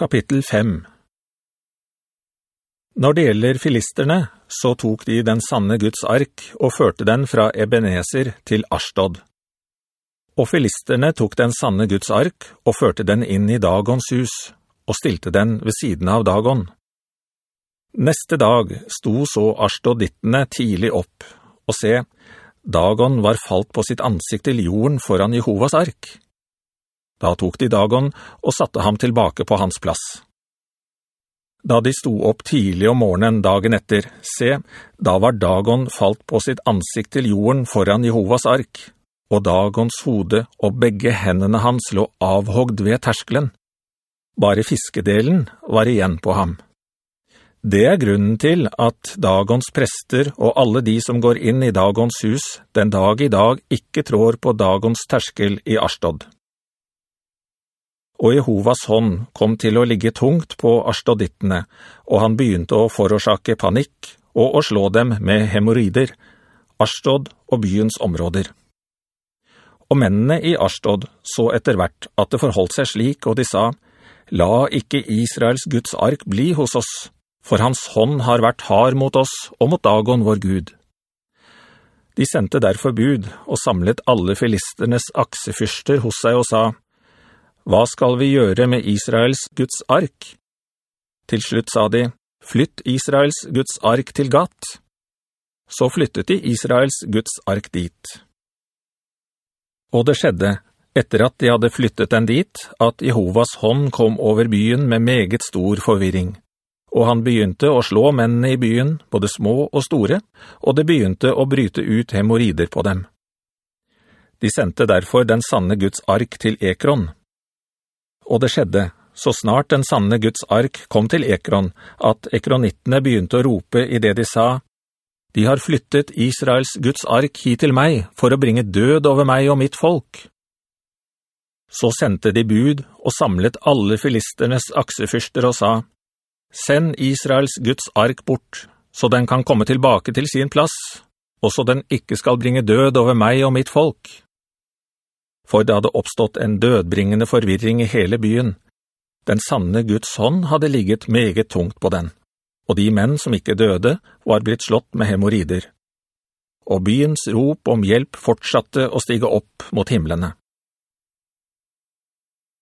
Kapittel 5 Når det gjelder filisterne, så tok de den sanne Guds ark og førte den fra Ebenezer til Ashtod. Og filisterne tok den sanne Guds ark og førte den inn i Dagons hus, og stilte den ved siden av Dagon. Neste dag sto så Ashtodittene tidlig opp, og se, Dagon var falt på sitt ansikt til jorden foran Jehovas ark. Da tok de Dagon og satte ham tilbake på hans plass. Da de sto opp tidlig om morgenen dagen etter, se, da var Dagon falt på sitt ansikt til jorden foran Jehovas ark, og Dagons hode og begge hendene hans lå avhogd ved terskelen. Bare fiskedelen var igjen på ham. Det er grunnen til at Dagons prester og alle de som går inn i Dagons hus den dag i dag ikke trår på Dagons terskel i Ashtod og Jehovas hånd kom til å ligge tungt på Ashtodittene, og han begynte å forårsake panikk og å slå dem med hemorrider, Ashtod og byens områder. Og mennene i Ashtod så etter hvert at det forholdt seg slik, og de sa, «La ikke Israels Guds ark bli hos oss, for hans hånd har vært hard mot oss og mot Dagon vår Gud.» De sendte derfor bud og samlet alle filisternes aksefyrster hos seg og sa, hva skal vi gjøre med Israels Guds ark? Til slutt sa de, flytt Israels Guds ark til Gat. Så flyttet de Israels Guds ark dit. Og det skjedde, etter at de hadde flyttet den dit, at Jehovas hånd kom over byen med meget stor forvirring. Og han begynte å slå mennene i byen, både små og store, og det begynte å bryte ut hemorider på dem. De sendte derfor den sanne Guds ark til Ekron, og det skjedde, så snart den sanne Guds ark kom til Ekron, at ekronittene begynte å rope i det de sa, «De har flyttet Israels Guds ark hit til meg for å bringe død over meg og mitt folk.» Så sendte de bud og samlet alle filisternes aksefyrster og sa, «Send Israels Guds ark bort, så den kan komme tilbake til sin plass, og så den ikke skal bringe død over meg og mitt folk.» For det hadde oppstått en dødbringende forvirring i hele byen. Den sanne Guds hånd hadde ligget meget tungt på den, og de menn som ikke døde var blitt slått med hemorider. Og byens rop om hjelp fortsatte å stige opp mot himmelene.